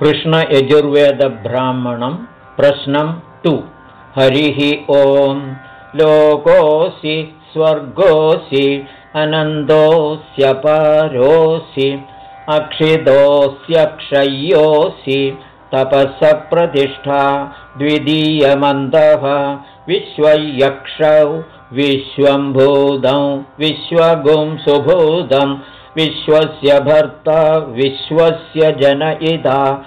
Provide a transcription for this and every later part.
कृष्णयजुर्वेदब्राह्मणं प्रश्नं टु हरिः ॐ लोकोऽसि स्वर्गोऽसि अनन्दोऽस्यपरोऽसि अक्षितोऽस्यक्षय्योऽसि तपःप्रतिष्ठा द्वितीयमन्तः विश्वयक्षौ विश्वम्भूतं विश्वगुं सुभूतं विश्वस्य भर्ता विश्वस्य जनयिता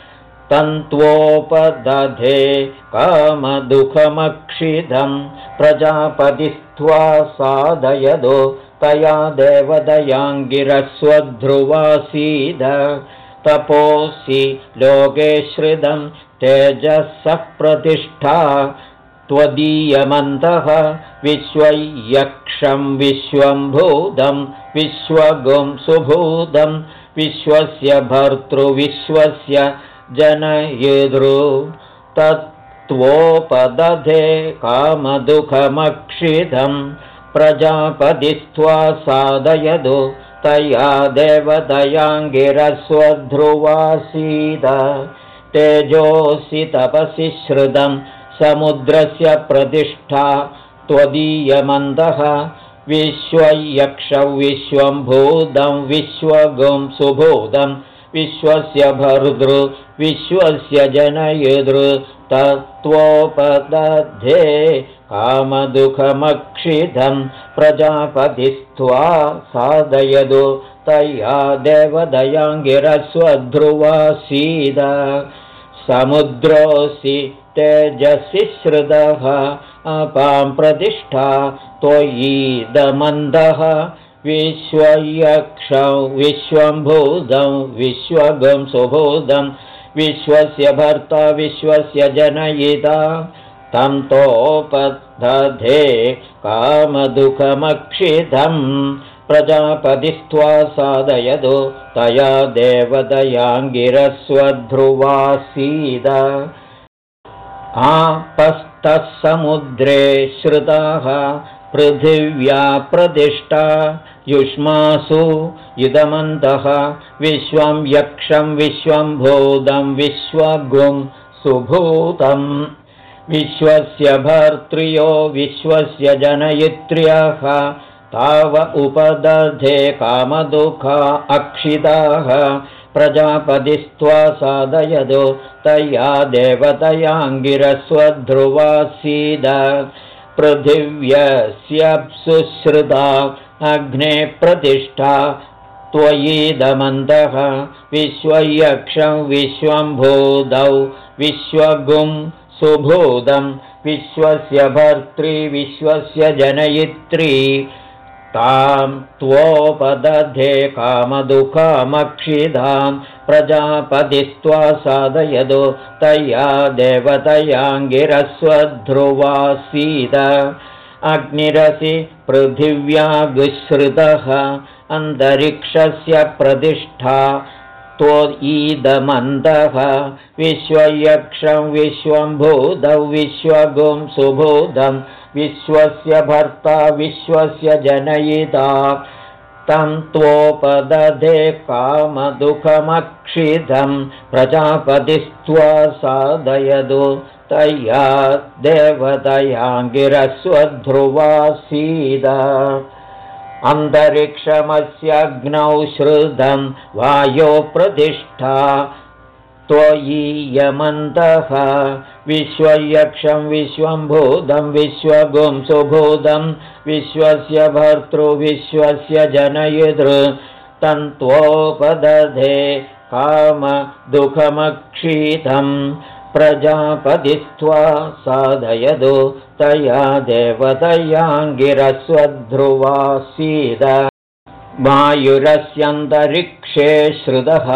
तन्त्वोपदधे कामदुःखमक्षिधं प्रजापतिस्त्वा साधयदो। तया देवदयाङ्गिरस्वध्रुवासीद। तपोऽसि लोके श्रितं तेजसः प्रतिष्ठा त्वदीयमन्तः विश्वयक्षं विश्वम्भूतं विश्वगुं सुभूतं विश्वस्य भर्तृविश्वस्य जनयितृ तत्त्वोपदधे कामदुःखमक्षिधं प्रजापतिस्त्वा साधयतु तया देवदयाङ्गिरस्वध्रुवासीद। तेजोऽसि तपसि श्रुतं समुद्रस्य प्रतिष्ठा त्वदीयमन्दः विश्वयक्षौ विश्वं भूतं विश्वगुं सुभूतं विश्वस्य भर्तृ विश्वस्य जनयितृ तत्त्वोपदध्ये कामदुःखमक्षिधं प्रजापतिस्त्वा साधयतु तया देवदयाङ्गिरस्वध्रुवासीद। समुद्रोऽसि तेजसि श्रुतः अपां प्रतिष्ठा त्वयीदमन्दः। विश्वयक्षौ विश्वम्भूतं विश्वगं सुभूतं विश्वस्य भर्ता विश्वस्य जनयिता। तं तोपदधे कामदुःखमक्षिधं प्रजापतिस्त्वा साधयतु तया देवदयाङ्गिरस्वध्रुवासीद आपस्तः समुद्रे श्रुताः पृथिव्या प्रतिष्ठा युष्मासु इदमन्तः विश्वं यक्षं विश्वं भूतं विश्वगुं सुभूतम् विश्वस्य भर्त्र्यो विश्वस्य जनयित्र्यः ताव उपदधे कामदुःखा अक्षिताः प्रजापतिस्त्वा साधयतु तया देवतयाङ्गिरस्वध्रुवासीद। पृथिव्यस्यप्सुश्रुता अग्ने प्रतिष्ठा त्वयीदमन्तः विश्वयक्षं विश्वम्भूतौ विश्वगुं सुभूतं विश्वस्य भर्त्री विश्वस्य जनयित्री तां त्वोपदधे कामदुःखमक्षिधां प्रजापतिस्त्वा साधयतु तया देवतयाङ्गिरस्वध्रुवासीद अग्निरसि पृथिव्यागुश्रितः अन्तरिक्षस्य प्रतिष्ठा त्वयीदमन्तः विश्वयक्षं विश्वम्भूतौ विश्वगुं सुभूतं विश्वस्य भर्ता विश्वस्य जनयिता। तं त्वोपदधे कामदुःखमक्षिधं प्रजापतिस्त्वा साधयतु तया देवतयाङ्गिरस्वध्रुवासीद अन्तरिक्षमस्यग्नौ श्रुतं वायो प्रतिष्ठा। त्वयीयमन्तः विश्वयक्षं विश्वम्भूतं विश्वगुं सुभूतं विश्वस्य भर्तृविश्वस्य जनयितृ। तन्त्वोपदधे कामदुःखमक्षीतं प्रजापतिस्त्वा साधयतु तया देवतयाङ्गिरस्वध्रुवासीद वायुरस्यन्तरिक्षे श्रुतः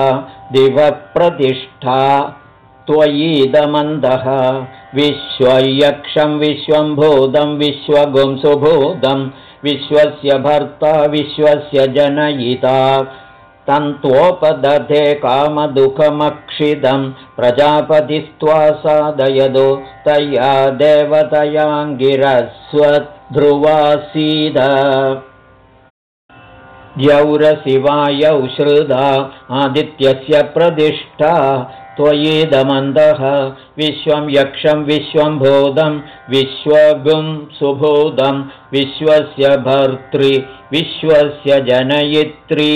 दिवप्रतिष्ठा त्वयीदमन्दः। विश्वयक्षं विश्वम्भूतं विश्वगुं सुभूतं विश्वस्य भर्ता विश्वस्य जनयिता तन्त्वोपदधे कामदुःखमक्षिदं प्रजापतिस्त्वा साधयतु तया देवतयाङ्गिरस्वध्रुवासीद द्यौरशिवायौ श्रुदा आदित्यस्य प्रतिष्ठा त्वयिदमन्दः विश्वं यक्षं विश्वं भूतं विश्वगुं सुभूतं विश्वस्य भर्तृ विश्वस्य जनयित्री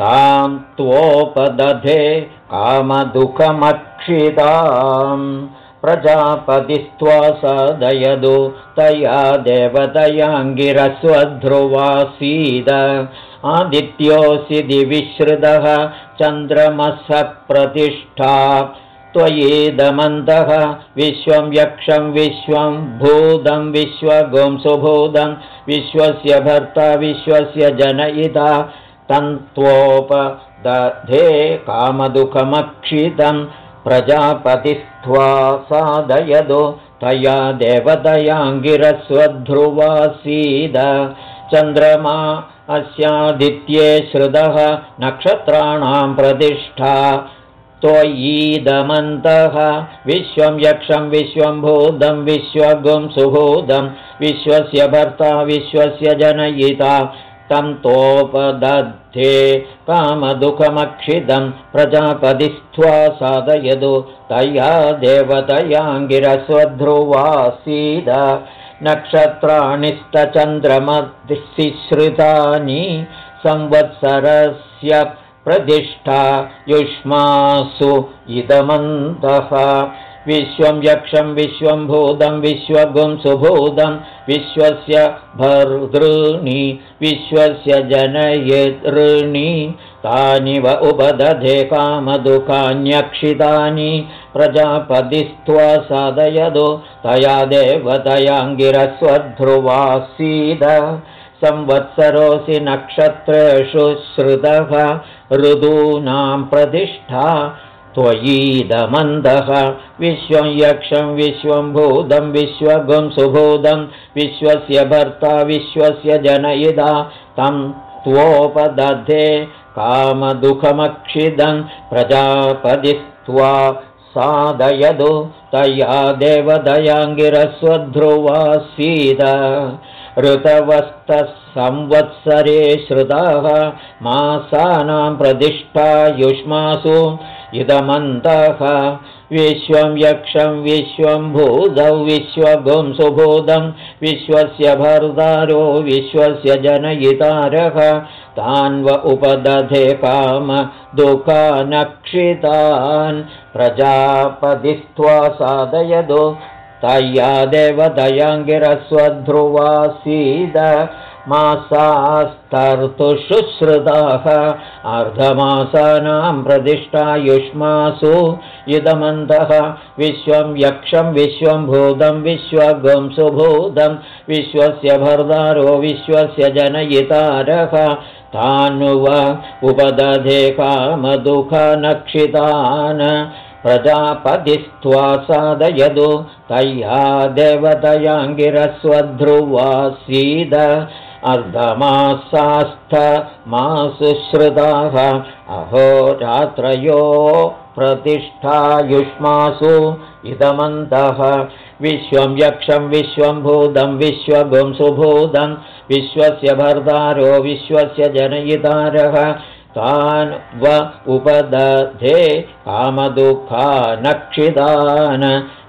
तां त्वोपदधे कामदुःखमक्षिताम् प्रजापतिस्त्वा सदयदु तया देवतयाङ्गिरस्वध्रुवासीद। आदित्योऽसि दिविश्रुतः चन्द्रमसः प्रतिष्ठा त्वयेदमन्तः विश्वं यक्षं विश्वं भूतं विश्वगुं सुभूतं विश्वस्य भर्ता विश्वस्य जनयिता तन्त्वोपदधे कामदुःखमक्षितं प्रजापतिस्त्वा साधयदो तया देवतयाङ्गिरस्वध्रुवासीद चन्द्रमा अस्यादित्ये श्रुतः नक्षत्राणां प्रतिष्ठा। त्वयीदमन्तः विश्वं यक्षं विश्वं भूतं विश्वगुं सुभूतं विश्वस्य भर्ता विश्वस्य जनयिता तं तोपदध्ये कामदुःखमक्षितं प्रजापतिस्त्वा साधयतु तया देवतयाङ्गिरस्वध्रुवासीद। नक्षत्राणिस्तचन्द्रमधिश्रितानि संवत्सरस्य प्रतिष्ठा युष्मासु इदमन्तः विश्वं यक्षं विश्वं भूतं विश्वगुं सुभूतं विश्वस्य भर्तॄणि विश्वस्य जनयतॄणि तानि व उपदधे कामदुःखान्यक्षितानि प्रजापतिस्त्वा साधयदो तया देवतयाङ्गिरस्वध्रुवासीद। संवत्सरोऽसि नक्षत्रेषु श्रुतः ऋतूनां प्रतिष्ठा त्वयीदमन्दः। विश्वं यक्षं विश्वं भूतं विश्वगुं सुभूतं विश्वस्य भर्ता विश्वस्य जनयिदा तं त्वोपदधे कामदुःखमक्षिदं प्रजापदिस्त्वा साधयदु तया देवदयाङ्गिरस्वध्रुवासीद। ऋतवस्तः संवत्सरे श्रुताः मासानां प्रतिष्ठा युष्मासु इदमन्तः। विश्वं यक्षं विश्वं भूतौ विश्वगुं सुभूतं विश्वस्य भर्तारो विश्वस्य जनयितारः तान्व उपदधे काम दुःखानक्षितान्। प्रजापतिस्त्वा साधयदो तया देवदयाङ्गिरस्वध्रुवासीद मासास्तर्तुशुश्रुताः अर्धमासानां युष्मासु इदमन्तः विश्वं यक्षं विश्वं भूतं विश्वगं सुभूतं विश्वस्य भर्दारो विश्वस्य जनयितारः तानुव उपदधे कामदुःखनक्षितान् प्रजापतिस्त्वा साधयदु तया देवतयाङ्गिरस्वध्रुवासीद अर्धमासास्थमासुश्रुताः अहोरात्रयो प्रतिष्ठायुष्मासु इदमन्तः। विश्वं यक्षं विश्वं भूतं विश्वगुं सुभूतं विश्वस्य भर्तारो विश्वस्य जनयितारः तान् व उपदधे कामदुःखानक्षितान्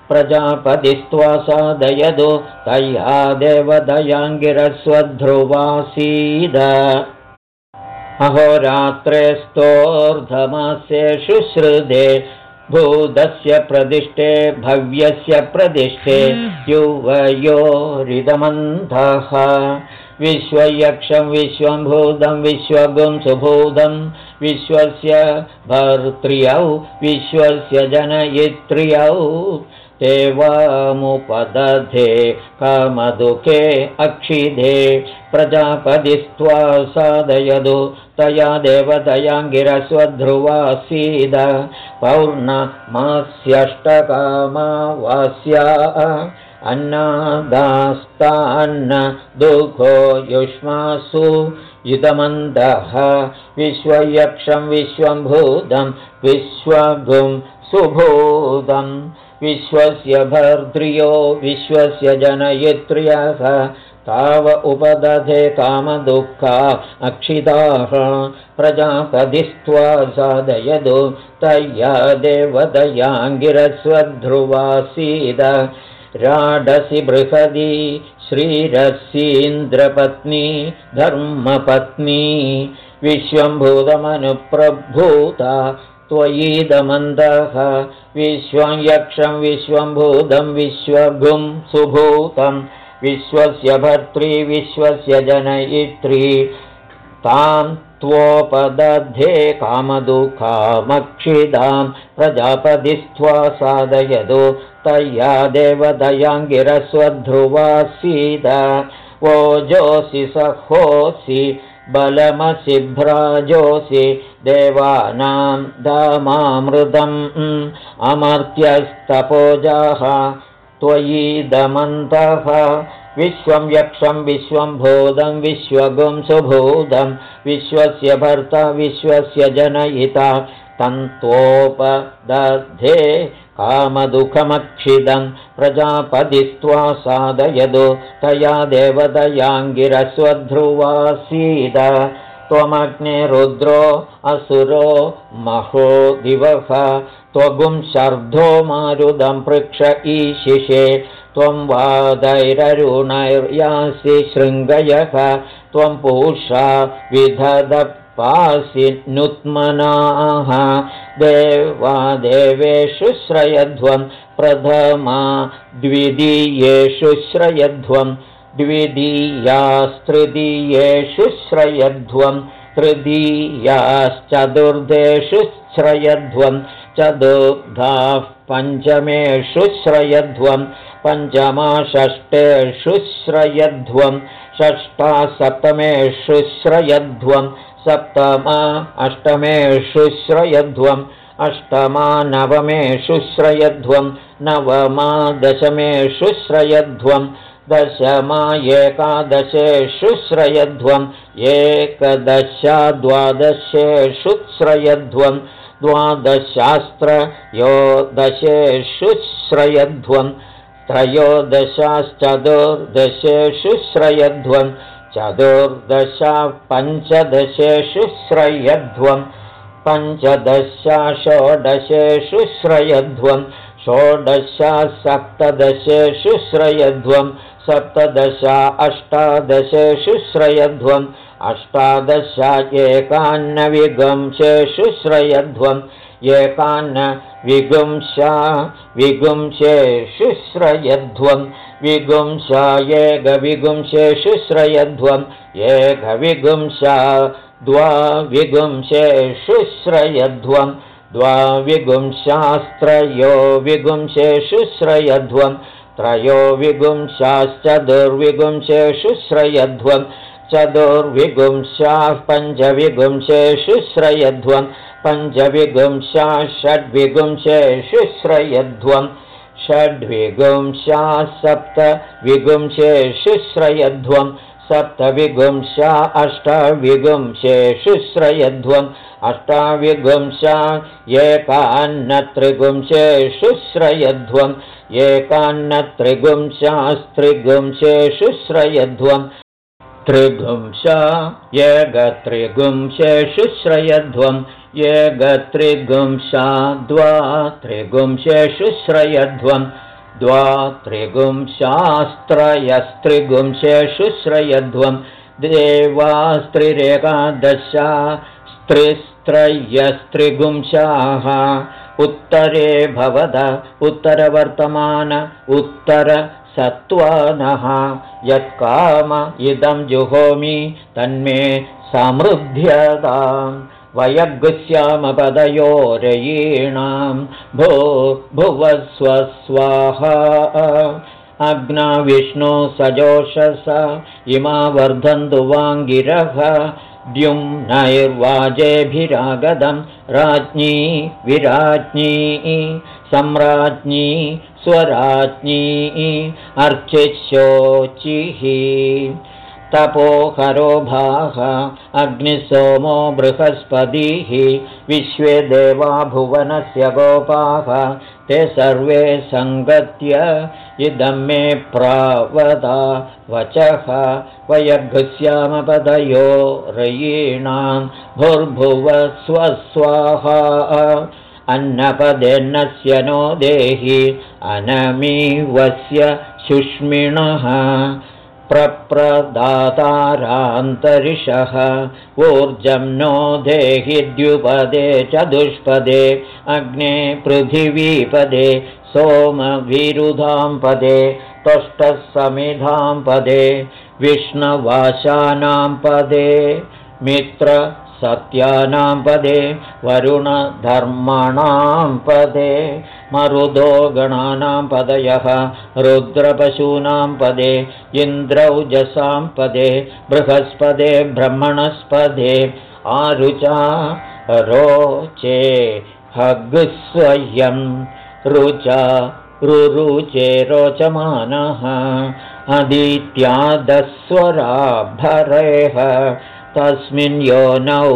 प्रजापतिस्त्वा साधयतु तया देवदयाङ्गिरस्वध्रुवासीद। अहोरात्रे स्तोर्धमास्ये शुश्रुते भूतस्य प्रतिष्ठे भव्यस्य प्रतिष्ठे युवयोरिदमन्धः विश्वयक्षं विश्वं भूतं विश्वगुं सुभूतं विश्वस्य भर्त्र्यौ विश्वस्य जनयित्र्यौ देवामुपदधे कामदुःखे अक्षिधे प्रजापदिस्त्वा साधयदु तया देवतयाङ्गिरस्वध्रुवासीद पौर्णमास्यष्टकामावास्या अन्नादास्तान्न दुःखो युष्मासु इदमन्दः विश्वयक्षं विश्वं भूतं विश्वगुं सुभूतं विश्वस्य भर्त्र्यो विश्वस्य जनयित्र्यः ताव उपदधे कामदुःखा अक्षिताः प्रजापदिस्त्वा साधयतु तय्या देवदयाङ्गिरस्वध्रुवासीद। राडसि बृहदी श्रीरसीन्द्रपत्नी धर्मपत्नी विश्वम्भूतमनुप्रभूता त्वयीदमन्दः। विश्वं यक्षं विश्वम्भूतं विश्वगुं सुभूतं। विश्वस्य भर्त्री विश्वस्य जनयित्री। तां त्वोपदध्ये कामदुःखामक्षिदां। प्रजापतिस्त्वा साधयतु। तया देवदयाङ्गिरस्वध्रुवासीद ओजोऽसि सहोऽसि बलमसि भ्राजोऽसि देवानां दामामृतम् अमर्त्यस्तपोजाः त्वयीदमन्तः विश्वं यक्षं विश्वं भूतं विश्वगुं सुभूतं विश्वस्य भर्ता विश्वस्य जनयिता तन्त्वोपदधे कामदुःखमक्षिदं प्रजापदिस्त्वा साधयतु तया देवदयाङ्गिरस्वध्रुवासीद। त्वमग्ने रुद्रो असुरो महो दिवः। त्वगुं शर्धो मारुदं पृक्ष ईशिषे। त्वं वादैररुणैर्यासि शृङ्गयः। त्वं पूषा विधदपासि नुत्मनाः देवादेवेषु श्रयध्वं प्रथमा द्वितीयेषु श्रयध्वं द्वितीयास्तृतीयेषु श्रयध्वं तृतीयाश्चतुर्धेषु श्रयध्वं चतुर्धाः पञ्चमेषु श्रयध्वं पञ्चमा षष्ठेषु श्रयध्वं षष्ठा सप्तमेषु श्रयध्वं सप्तमा अष्टमेषु श्रयध्वम्। अष्टमा नवमेषु श्रयध्वं नवमा दशमेषु श्रयध्वं दशमा एकादशेषु श्रयध्वम्। एकदशा द्वादशेषु श्रयध्वं द्वादशास्त्रयोदशेषु श्रयध्वं त्रयोदशाश्चतुर्दशेषु श्रयध्वं चतुर्दशा पञ्चदशेषु श्रयध्वं पञ्चदशा षोडशेषु श्रयध्वं षोडशा सप्तदशेषु श्रयध्वं सप्तदशा अष्टादशेषु श्रयध्वम् अष्टादशा एकान्नविगंशेषु श्रयध्वम् एकान्न विगुंशा विगुंशेषु श्रयध्वं विगुंशा एकविगुंशेषु श्रयध्वम् एकविगुंशा द्वाविगुंशेषु श्रयध्वं द्वाविगुंशास्त्रयो विगुंशेषु श्रयध्वं त्रयो विगुंशाश्चतुर्विगुंशेषु श्रयध्वं चतुर्विगुंशाः पञ्चविगुंशेषु श्रयध्वं पञ्चविगुंशा षड्विगुंशेषु श्रयध्वं षड्विगुंशा सप्तविगुंशेषु श्रयध्वं सप्तविगुंशा अष्टविगुंशेषु श्रयध्वम् अष्टाविगुंशा एकान्नत्रिगुंशेषु श्रयध्वम् एकान्नत्रिगुंशास्त्रिगुंशेषु श्रयध्वम् त्रिगुंशा एकत्रिगुंशेषु श्रयध्वम् एकत्रिगुंशा द्वा त्रिगुंशेषु श्रयध्वम् द्वात्रिगुंशास्त्रयस्त्रिगुंशेषु श्रयध्वं देवास्त्रिरेकादशा स्त्रिस्त्रयस्त्रिगुंशाः उत्तरे भवद उत्तरवर्तमान उत्तरसत्त्वानः यत्काम इदं जुहोमि तन्मे समृद्ध्यताम् वयगुस्यामपदयोरयीणां भो भुवस्व स्वाहा अग्ना विष्णु सजोषस इमा वर्धन्तु वाङ्गिरः द्युम्नैर्वाजेभिरागदं राज्ञी विराज्ञी सम्राज्ञी स्वराज्ञी अर्चिशोचिः तपोहरो भाः अग्निसोमो बृहस्पतिः विश्वे देवा भुवनस्य गोपाः ते सर्वे सङ्गत्य इदं मे प्रावदा वचः। वयर्घुस्यामपदयो रयीणां भुर्भुव स्वस्वाहा। अन्नपदेन्नस्य नो देहि अनमीवस्य शुष्मिणः प्रप्रदातारान्तरिषः। ऊर्जं नो देहि द्युपदे चतुष्पदे अग्ने पृथिवीपदे सोमविरुधां पदे त्वष्टः समिधां पदे विष्णवाशानां पदे मित्र सत्यानां पदे वरुणधर्मणां पदे मरुदो गणानां पदयः रुद्रपशूनां पदे इन्द्रौजसां पदे बृहस्पदे ब्रह्मणस्पदे आरुचा रोचे हग्स्वयं रुचा रुरुचे रोचमानः अदित्यादस्वराभरेः तस्मिन् योनौ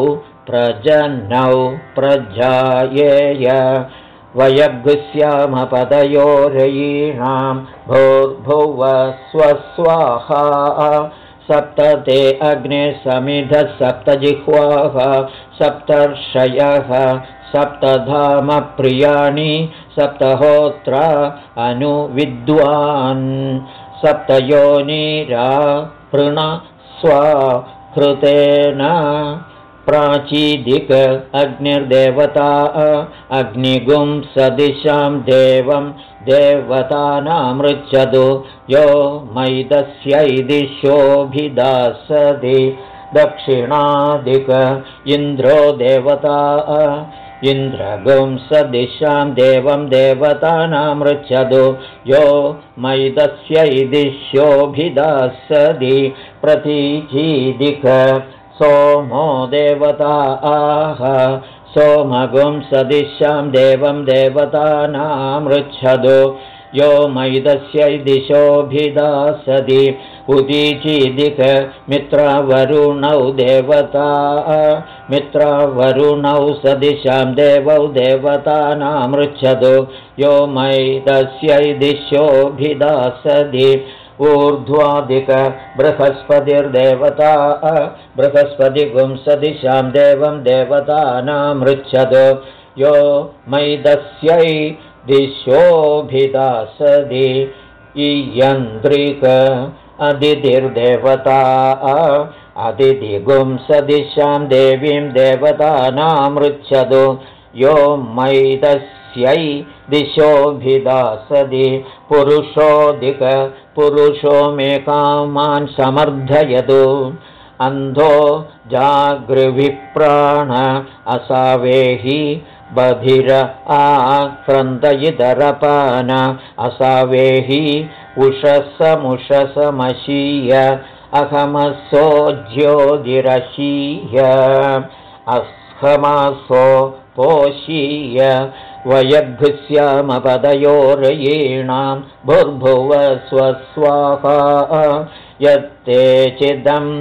प्रजनौ प्रजायेय वयग्स्यामपदयोरयीणां भूर्भुव स्वस्वाहा सप्तते अग्ने समिधः सप्तजिह्वाः सप्तर्षयः सप्तधामप्रियाणि सप्तहोत्र अनुविद्वान् सप्तयोनिरा पृण स्वा कृतेन प्राचीदिक अग्निर्देवता अग्निगुं सदिशां देवं देवतानामृच्छतु। यो मैदस्यैदिशोऽभिदासति दक्षिणादिक इन्द्रो देवता इन्द्रगुं सदिशां देवं देवतानामृच्छतु यो मैदस्यैदिश्योऽभिदासति प्रतीचीदिक। सोमो देवता आह। सोमगुं सदिशां देवं देवतानामृच्छतु यो मैदस्यै दिशोऽभिदासति उदीचीदिक मित्रावरुणौ देवता मित्रावरुणौ सदिशां देवौ देवतानामृच्छतु यो मैदस्यै दिशोऽभिदासति ऊर्ध्वादिक बृहस्पतिर्देवता बृहस्पतिगुं सदिशां देवं देवतानामृच्छतु यो मैदस्यै दिशोऽभिदासदि इयन्द्रिक अदितिर्देवता। अदितिगुं सदिशां देवीं देवतानामृच्छतु यो मैदस्यै दिशोऽभिदासदि पुरुषोऽधिक पुरुषो मे कामान् समर्थयतु। अन्धो जागृभिप्राण असावेहि बधिर आक्रन्दयितरपान असावेहि उषसमुषसमशीय अहमसो ज्योतिरशीय अहमासो पोषीय वयघुस्यामपदयोरयीणां भुर्भुव स्वस्वाहा यत्ते चिदम्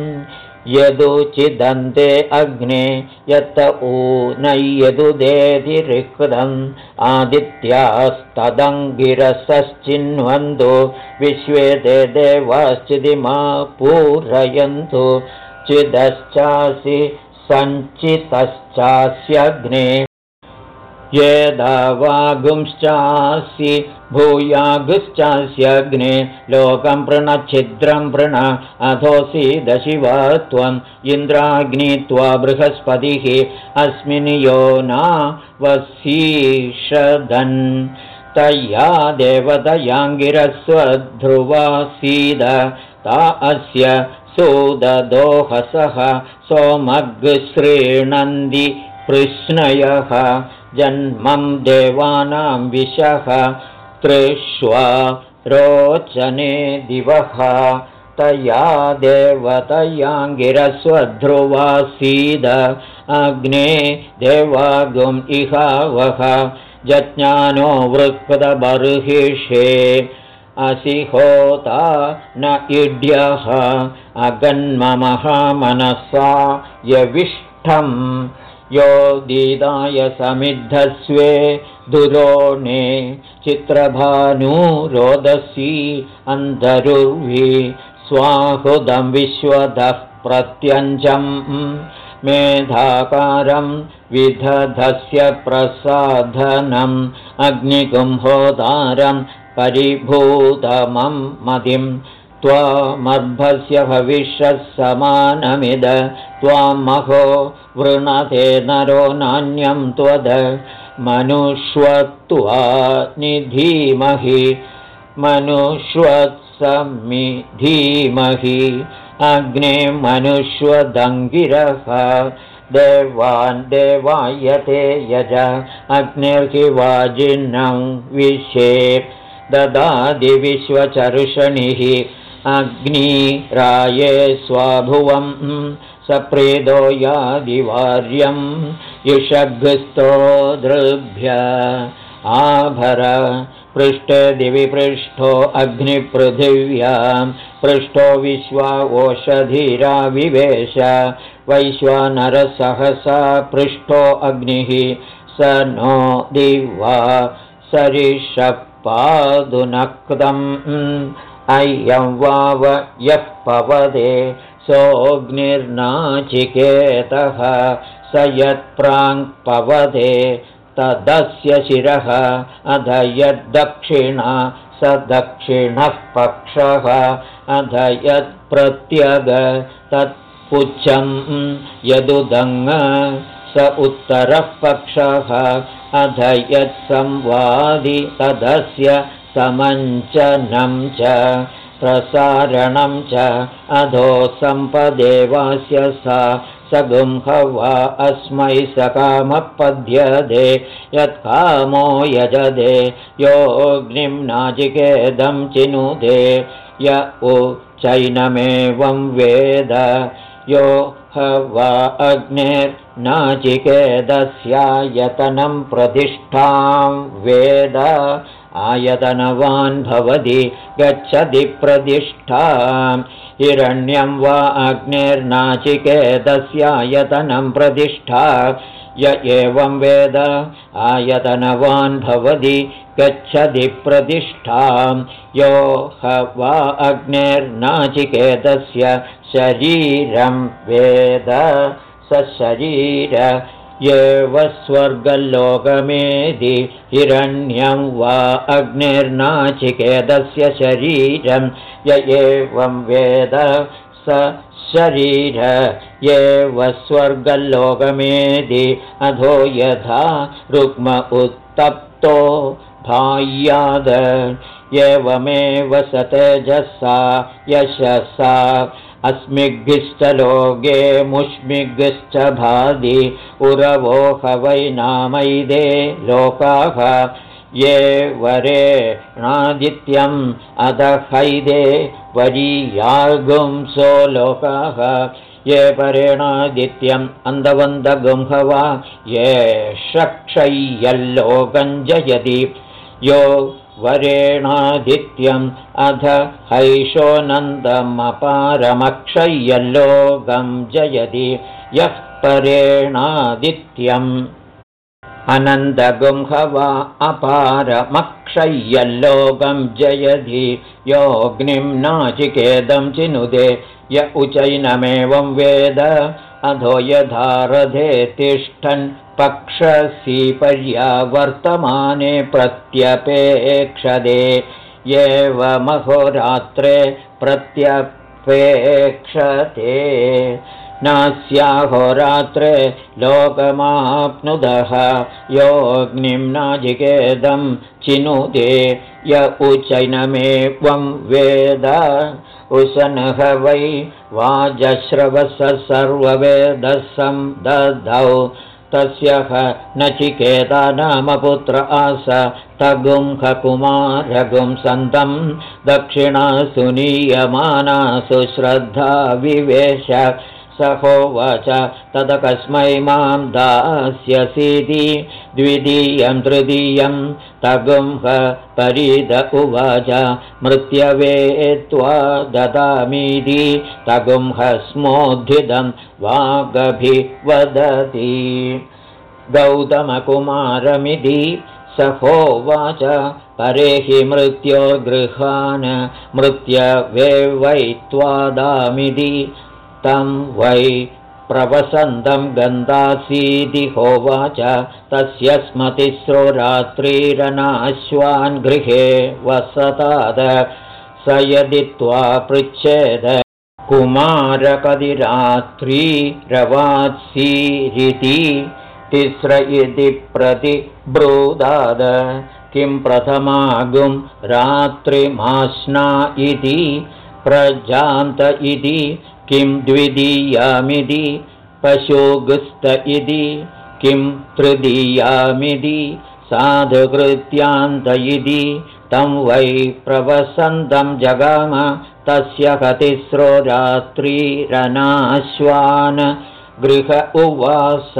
यदुचिदन्ते अग्ने यत ऊनय्यदुदेधिरिकृतम् आदित्यास्तदङ्गिरसश्चिन्वन्तु विश्वे ते देवाश्चिदिमा पूरयन्तु चिदश्चासि सञ्चितश्चास्यग्ने यदावागुंश्चासि भूयागुश्चास्यग्ने लोकं पृणच्छिद्रं पृण अधोऽसि दशिवा त्वम् इन्द्राग्नि त्वा बृहस्पतिः अस्मिन् यो न वसीषदन् तया देवतयाङ्गिरस्वध्रुवासीद ता अस्य सुददोहसः सोमग्श्रीणन्दि पृश्नयः जन्मं देवानां विशः तृष्वा रोचने दिवः। तया देवतयाङ्गिरस्वध्रुवासीद अग्ने देवागुम् इहावः जज्ञानो वृक्पदबर्हिषे असि होता न इड्यः अगन्ममहामनसा यविष्ठम् यो दीदाय समिद्धस्वे दुरोणे चित्रभानुरोदसी अन्तरुर्वि स्वाहुदं विश्वदः प्रत्यञ्जम् मेधाकारं विधधस्य प्रसाधनम् अग्निकुम्भोदारं परिभूतमं मदिं त्वामर्भस्य भविष्यः समानमिद त्वां महो वृणते नरो नान्यं त्वद। मनुष्वत्वा निधीमहि मनुष्वत्समि धीमहि अग्ने मनुष्वदङ्गिरः देवान् देवायते यज। अग्निर्हिवाजिन्नं विशे ददादिविश्वचरुषणिः अग्निराये स्वाभुवं सप्रेदो यादिवार्यं युषग्स्तो दृभ्य आभर पृष्ठे दिवि पृष्ठो अग्निपृथिव्यां पृष्ठो विश्वा ओषधीराविवेश वैश्वानरसहसा पृष्ठो अग्निः स नो दिवा सरिषपादुनक्तम् अयं वाव यः पवदे सोऽग्निर्नाचिकेतः स यत्प्राङ्पवदे तदस्य शिरः अध यद्दक्षिणा स दक्षिणः पक्षः अध यत्प्रत्यग तत्पुच्छं यदुदङ्ग स उत्तरः पक्षः अध यत्संवादि तदस्य समञ्चनं च प्रसारणं च अधो सम्पदेवास्य सा सगुंह वा अस्मै सकामपद्यते यत्कामो यजदे योऽग्निं नाजिकेदं चिनुदे य उ चैनमेवं वेद यो ह वा अग्निर्नाचिकेदस्यायतनं प्रतिष्ठां वेद आयतनवान् भवति गच्छति प्रतिष्ठां। हिरण्यं वा अग्निर्नाचिकेदस्यायतनं प्रतिष्ठा। य एवं वेद आयतनवान् भवति गच्छति प्रतिष्ठां। यो ह वा अग्निर्नाचिकेतस्य शरीरं वेद स शरीर एव स्वर्गलोकमेदि हिरण्यं वा अग्निर्नाचिकेदस्य शरीरं य एवं वेद स शरीर। एव स्वर्गलोकमेदि अधो यथा रुक्म उत्तप्तो भाय्याद एवमेव स तेजसा यशसा अस्मिग्भिश्च लोके मुष्मिग्श्च भादि उरवो ह वै नामैदे लोकाः ये वरेणादित्यम् अधहैदे वरीयागुंसो लोकाः ये परेणादित्यम् अन्धवन्दगुंहवा ये जयति यो वरेणादित्यम् अध हैषोऽनन्दमपारमक्षय्यल्लोकं जयति यः परेणादित्यम्। अनन्दगुंह वा अपारमक्षय्यल्लोकं जयति। योऽग्निं नाचिकेदं चिनुदे। य उचैनमेवं वेद अधो यधारधे तिष्ठन् पक्षसी पर्यावर्तमाने प्रत्यपेक्षदे एवमहोरात्रे प्रत्यपेक्षते। नास्याहोरात्रे लोकमाप्नुदः। योऽग्निं नाजिकेदं चिनुदे। य उचैनमेवं वेद उशनः वै वाजश्रवस सर्ववेदसं दधौ। तस्य नचिकेता नाम पुत्र आस सन्तं दक्षिणा सुनीयमाना सुश्रद्धा विवेश स होवाच तदकस्मै मां दास्यसीति। द्वितीयं तृतीयं तगुंह परीद उवाच। मृत्यवे त्वा ददामीति तगुंह स्मोद्धिदं वागभिवदति। गौतमकुमारमिति। स होवाच परे हि मृत्यो गृहान्। मृत्यवे वै त्वादामिति तं वै प्रवसन्तं गन्धासीति होवाच तस्य स्मतिस्रो रात्रिरनाश्वान् गृहे वसताद। स यदि त्वा पृच्छेद कुमारकदिरात्रिरवात्सीरिति तिस्र इति प्रतिब्रूदाद। किं प्रथमागुं रात्रिमाश्ना इति प्रजान्त इति किं द्वितीयामिति पशुगुस्त इति। किं तृतीयामिति साधुकृत्यान्त इति। तं वै प्रवसन्तं जगाम। तस्य कतिस्रो रात्रिरनाश्वान्। गृह उवास।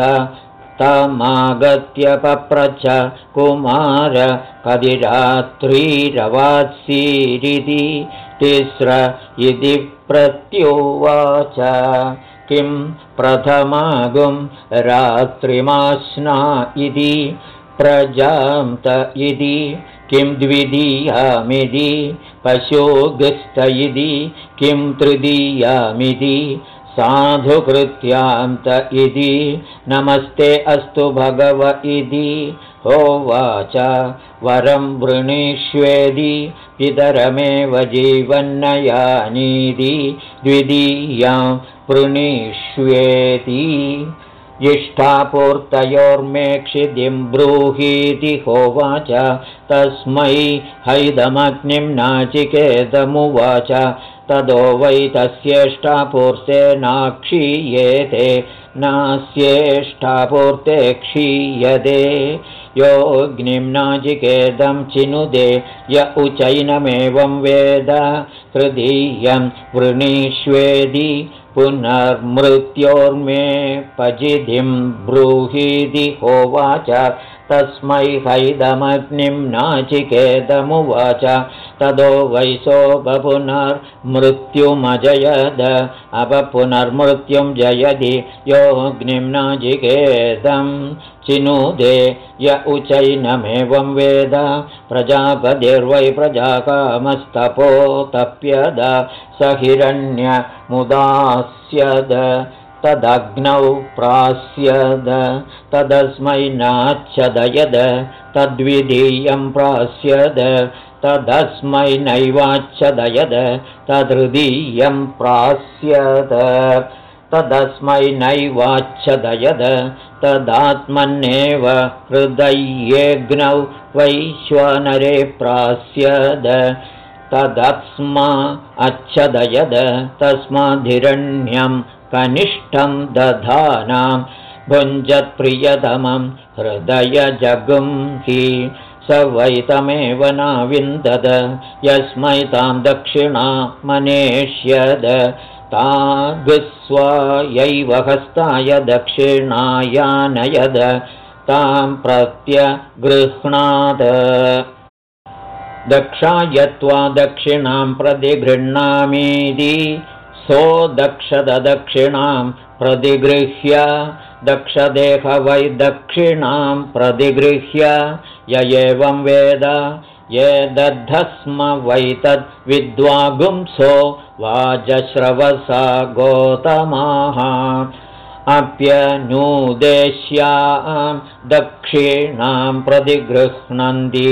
तमागत्य पप्रच कुमार। कदिरात्रिरवात्सीरिति तिस्र इति प्रत्युवाच। किं प्रथमागुं रात्रिमाश्ना इति प्रजान्त इति किं द्वितीयामिति पशुगस्त इति किं तृतीयामिति साधुकृत्यान्त इति नमस्ते अस्तु भगव इति होवाच वरं वृणीष्वेदि पितरमेव जीवन्नयानीति द्वितीयां वृणीष्वेति इष्टापूर्तयोर्मेक्षिदिं ब्रूहीति होवाच। तस्मै हैदमग्निं नाचिकेतमुवाच तदो वै तस्येष्टापूर्ते नाक्षीयेते नास्येष्टापूर्ते क्षीयते। योऽग्निं नाचिकेदं चिनुदे य उचैनमेवं वेद तृतीयं वृणीष्वेदि पुनर्मृत्योर्मे पजिधिं ब्रूहीति होवाच। तस्मै हैदमग्निं नाचिकेदमुवाच तदो वैशोपपुनर्मृत्युमजयद अपपुनर्मृत्युं जयति योऽग्निं नाचिकेदं चिनुदे य उचैनमेवं वेद। प्रजापतिर्वै प्रजाकामस्तपो तप्यद। स हिरण्यमुदास्यद तदग्नौ प्रास्यद। तदस्मै नाच्छदयद। तद्विधीयं प्रास्यद तदस्मै नैवाच्छदयद तदृदीयं प्रास्यद। तदस्मै नैवाच्छदयद तदात्मन्येव हृदयेऽग्नौ वैश्वनरे प्रास्यद। तदस्मा अच्छदयद तस्माद्धिरण्यं कनिष्ठं दधानां भुञ्जत्प्रियतमं हृदयजगुं हि स वैतमेव नाविन्दद यस्मै तां दक्षिणा मनेष्यद तागुस्वायैव हस्ताय दक्षिणायानयद। तां प्रत्यगृह्णाद। दक्षायत्वा दक्षिणां प्रतिगृह्णामीति। सो दक्षिणां प्रतिगृह्य दक्षदेह वै दक्षिणां प्रतिगृह्य य एवं वेद ये दद्धस्म वै तद्विद्वागुंसो वाजश्रवसा गोतमाः। अप्यनूदेश्यां दक्षिणां प्रतिगृह्णन्ति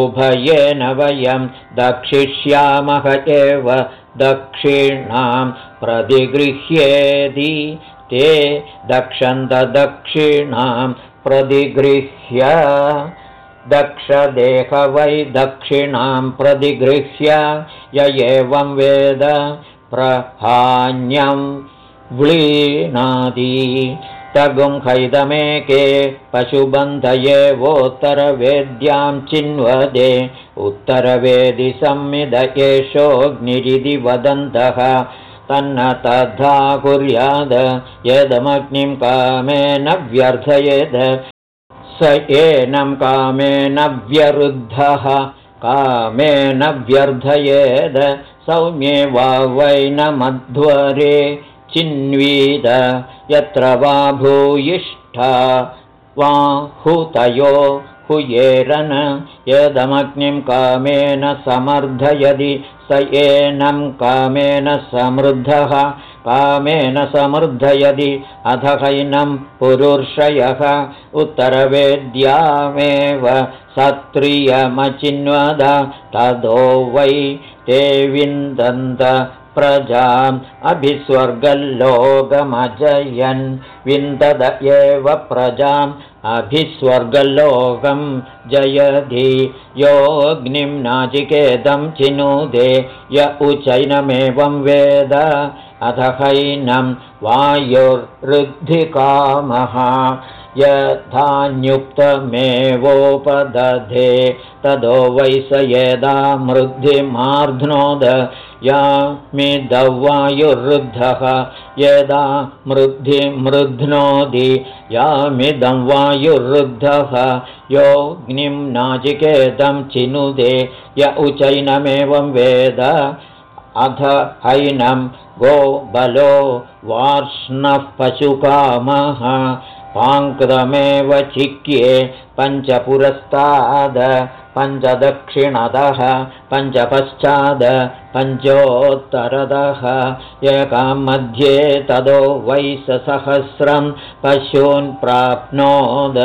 उभयेन वयं दक्षिष्यामः एव दक्षिणां प्रतिगृह्येति ते दक्षन्तदक्षिणां प्रतिगृह्य। दक्षदेह वै दक्षिणां प्रतिगृह्य। य एवं वेद प्रहान्यं व्लीणादि। तगुंहैदमेके पशुबन्धये वोत्तरवेद्यां चिन्वदे। उत्तरवेदि संमिद एषोऽग्निरिति वदन्तः तन्न तथा कुर्याद यदमग्निं कामेन व्यर्थयेद। स एनं कामेन व्यरुद्धः कामेन व्यर्थयेद। सौम्ये वा वै न मध्वरे चिन्वीद यत्र वा भूयिष्ठा वा हुतयो हुयेरन यदमग्निं कामेन समर्थयदि स एनं कामेन समृद्धः कामेन समृद्धयदि अथ हैनं पुरुषयः। उत्तरवेद्यामेव सत्रियमचिन्वद तदो वै ते विन्दन्त प्रजाम् अभिस्वर्गल्लोकमजयन् विन्दद एव प्रजाम् अभिस्वर्गलोकं जयधि। योऽग्निं नाचिकेदं चिनुदे। य उचैनमेवं वेद। अथ हैनं वायुर्वृद्धिकामः यथान्युक्तमेवोपदधे तदो वै स यदा मृद्धिमार्ध्नोद यामिदवायुरुद्धः यदा मृद्धिमृध्नोति यामिदं वायुरुद्धः योऽग्निं नाचिकेतं चिनुदे य उचैनमेवं वेद अथ हैनं गोबलो वार्ष्णः पशुकामः पाङ्कृतमेव चिक्ये पञ्चपुरस्ताद पञ्चदक्षिणतः पञ्चपश्चाद पञ्चोत्तरतः एकां मध्ये तदो वैसहस्रं पशून् प्राप्नोद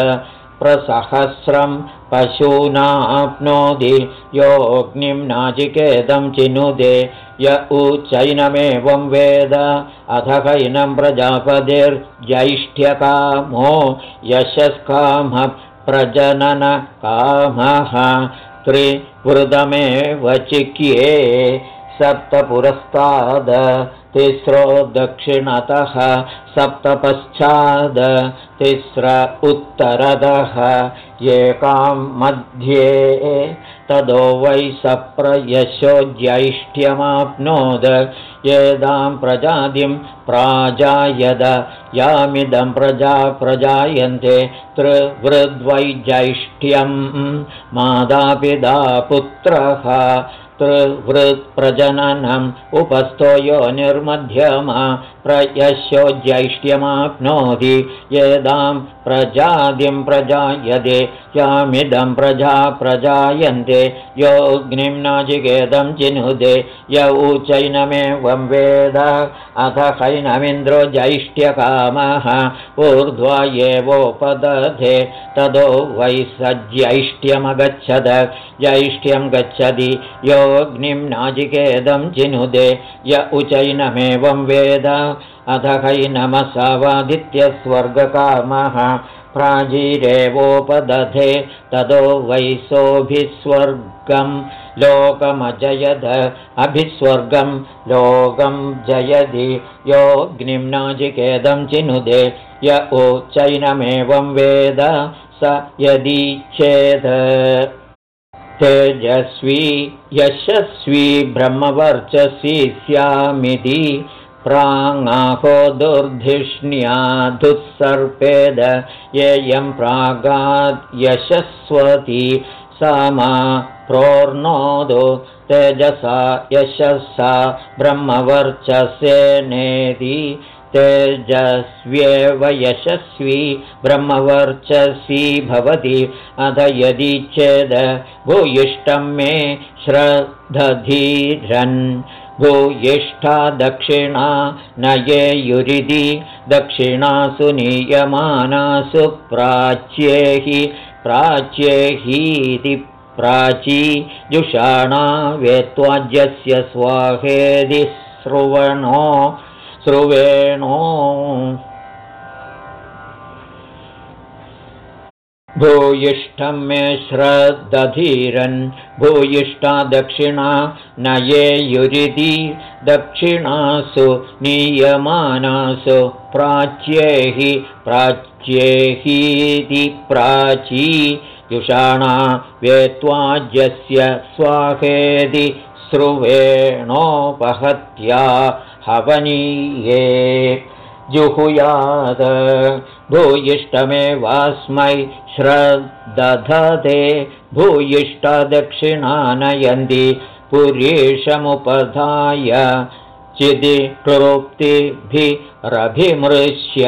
प्रसहस्रं पशूनाप्नोति योऽग्निं नाचिकेदं चिनुदे य उचैनमेवं वेद अथ कैनं प्रजापतिर्ज्यैष्ठ्यकामो यशस्कामः प्रजननकामः त्रिवृतमेव चिक्ये सप्तपुरस्ताद तिस्रो दक्षिणतः सप्तपश्चाद तिस्र उत्तरदः एकां मध्ये तदो वै सप्रयशो ज्यैष्ठ्यमाप्नोद येदां प्रजातिं प्राजायद यामिदं प्रजा प्रजायन्ते त्रिवृद्वै ज्यैष्ठ्यं मादापिदा पुत्रः त्रिवृत्प्रजननम् उपस्थो यो निर्मध्यमा प्रयशो ज्यैष्ठ्यमाप्नोति येदां प्रजातिं प्रजायते यामिदं प्रजा प्रजायन्ते योऽग्निं नाचिकेदं चिनुदे य ऊचैनमेवं वेद अथ हैनमिन्द्रो ज्यैष्ठ्यकामः ऊर्ध्वा एवोपदधे तदो वै स ज्यैष्ठ्यमगच्छद ज्यैष्ठ्यं गच्छति योऽग्निं नाचिकेदं चिनुदे य उचैनमेवं वेद। अथ हैनमसवादित्यस्वर्गकामः प्राजीरेवोपदधे तदो वैसोऽभिस्वर्गं लोकमजयद अभिस्वर्गं। लोकं जयदि। योऽग्निं नाजिकेदं चिनुदे य उच्चैनमेवं वेद। स यदीच्छेद तेजस्वी यशस्वी ब्रह्मवर्चसी स्यामिति प्राङाहो दुर्धिष्ण्याधुःसर्पेद येयं प्रागाद्यशस्वती सा मा प्रोर्णोदो तेजसा यशसा ब्रह्मवर्चसेनेति तेजस्व्येव यशस्वी ब्रह्मवर्चसी भवति। अथ यदि चेद भूयिष्ठं मे श्रद्धधीरन्। भूयिष्ठा दक्षिणा नयेयुरिति दक्षिणासु नीयमानासु प्राच्येहि प्राच्येहीति प्राची जुषाणा वेत्वाज्यस्य स्वाहेदि स्रुवणो स्रुवेणो भूयिष्ठं मे श्रद्धीरन् भूयिष्ठा दक्षिणा नयेयुरिति दक्षिणासु नीयमानासु प्राच्येहि प्राच्येहीति प्राची युषाणा वेत्वाज्यस्य स्वाहेति श्रुवेणोपहत्या हवनीये। जुहुयाद भूयिष्ठमेवास्मै श्रद्दधते भूयिष्ठदक्षिणानयन्ति पुरीशमुपधाय चिदि क्रोक्तिभिरभिमृश्य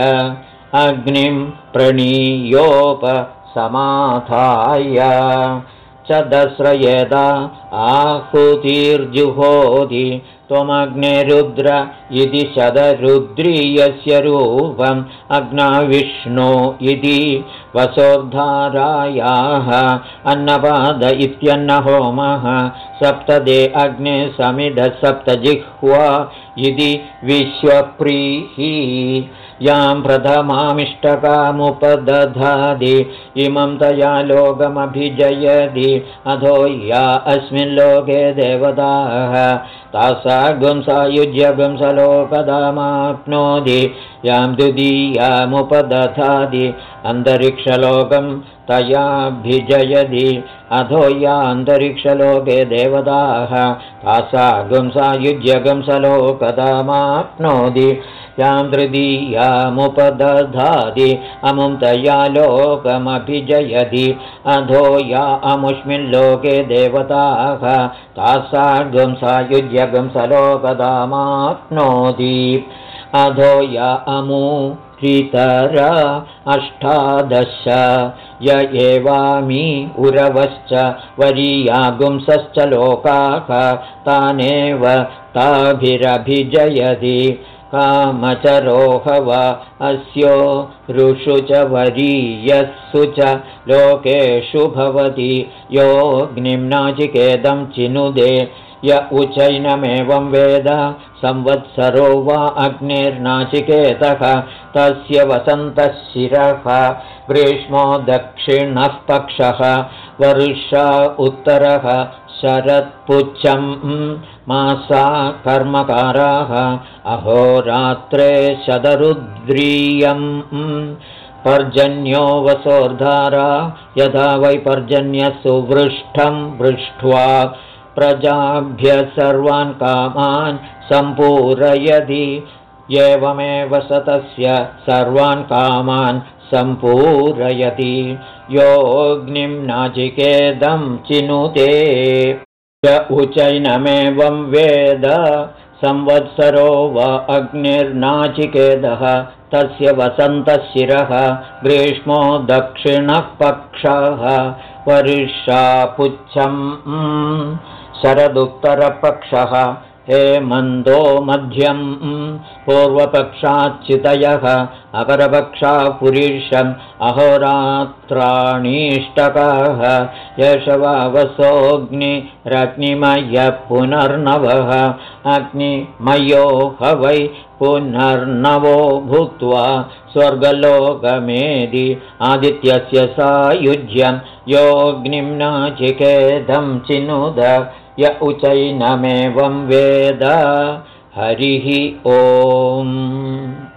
अग्निं प्रणीयोपसमाधाय च दस्रयदा आहुतिर्जुहोति त्वमग्निरुद्र इति शतरुद्रीयस्य रूपम् अग्नाविष्णो इति वसोद्धारायाः अन्नपाद इत्यन्नहोमः सप्तदे अग्ने सप्तजिह्वा इति विश्वप्रीः यां प्रथमामिष्टकामुपदधादि इमं तया लोकमभिजयति। अधो या अस्मिन् लोके देवताः तासा गुंसायुज्यगुंसलोकदामाप्नोति यां द्वितीयामुपदधादि अन्तरिक्षलोकं तयाभिजयति। अधो या अन्तरिक्षलोके देवताः तासा गुंसायुज्यगुंसलोकदामाप्नोति यां तृतीयामुपदधाति अमुं तया लोकमभिजयति। अधो या अमुष्मिन् लोके देवताः तासार्गं सायुज्यगंसलोकदामाप्नोति अधो या अमु अष्टादश य एवामी उरवश्च वरीयागुंसश्च लोकाः तानेव ताभिरभिजयति कामचरोहव अस्यो ऋषु च वरीयस्सु च लोकेषु भवति योऽग्निम्नाचिकेदं चिनुदे य उचैनमेवं वेद संवत्सरो वा अग्निर्नाचिकेतः तस्य वसन्तः शिरः ग्रीष्मो दक्षिणः पक्षः वर्षा उत्तरः शरत्पुच्छं मासा कर्मकाराः अहोरात्रे शतरुद्रीयम्। पर्जन्यो वसोर्धारा यथा वै पर्जन्यसुवृष्टं पृष्ट्वा प्रजाभ्य सर्वान् कामान् सम्पूरयति। एवमेव सतस्य सर्वान् कामान् सम्पूरयति। योऽग्निं नाचिकेदं चिनुते। य उचैनमेवं वेद संवत्सरो वा अग्निर्नाचिकेदः। तस्य वसन्तशिरः ग्रीष्मो दक्षिणः पक्षः वर्षापुच्छम् शरदुत्तरपक्षः हेमन्दो मध्यम्। पूर्वपक्षाच्युतयः अपरपक्षा पुरीषम् अहोरात्राणीष्टकः यशवावसोऽग्निरग्निमयः पुनर्नवः। अग्निमयो ह वै पुनर्नवो भूत्वा स्वर्गलोकमेदि आदित्यस्य सायुज्यं योऽग्निं नाचिकेदं चिनुद य उचैनमेवं वेद। हरिः ओम्